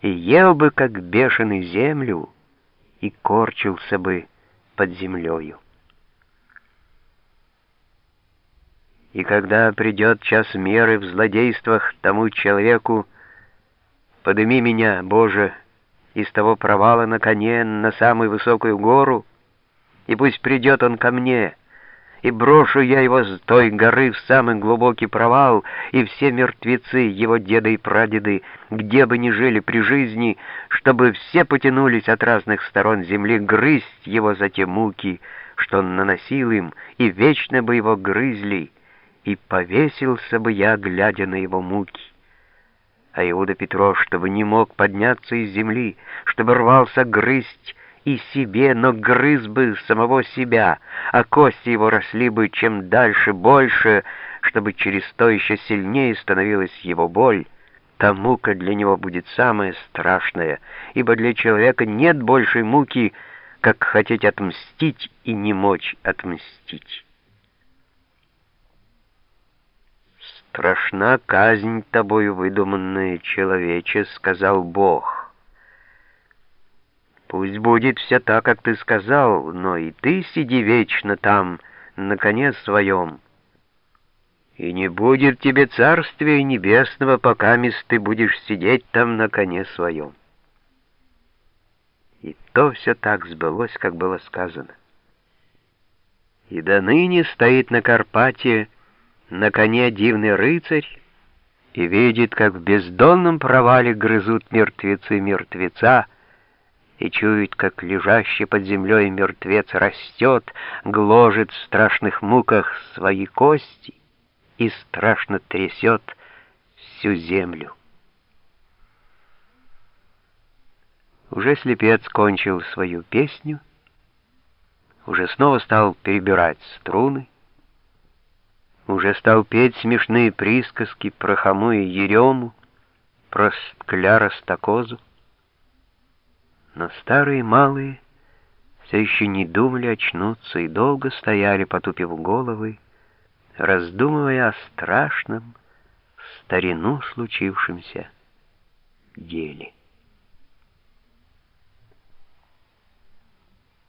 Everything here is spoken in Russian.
и ел бы, как бешеный, землю, и корчился бы под землею. И когда придет час меры в злодействах тому человеку, подыми меня, Боже, из того провала на коне на самую высокую гору, и пусть придет он ко мне, и брошу я его с той горы в самый глубокий провал, и все мертвецы, его деды и прадеды, где бы ни жили при жизни, чтобы все потянулись от разных сторон земли грызть его за те муки, что он наносил им, и вечно бы его грызли, и повесился бы я, глядя на его муки. А Иуда Петров, чтобы не мог подняться из земли, чтобы рвался грызть и себе, но грыз бы самого себя, а кости его росли бы чем дальше больше, чтобы через то еще сильнее становилась его боль, та мука для него будет самая страшная, ибо для человека нет большей муки, как хотеть отмстить и не мочь отмстить. «Страшна казнь тобою выдуманная, человече», — сказал Бог. Пусть будет все так, как ты сказал, но и ты сиди вечно там, на коне своем. И не будет тебе царствия небесного, пока мисс ты будешь сидеть там на коне своем. И то все так сбылось, как было сказано. И до ныне стоит на Карпате на коне дивный рыцарь и видит, как в бездонном провале грызут мертвецы мертвеца, и чует, как лежащий под землей мертвец растет, гложет в страшных муках свои кости и страшно трясет всю землю. Уже слепец кончил свою песню, уже снова стал перебирать струны, уже стал петь смешные присказки про Хаму и Ерему, про Скляра Стакозу. Но старые малые все еще не думали очнуться и долго стояли, потупив головы, раздумывая о страшном, старину случившемся деле.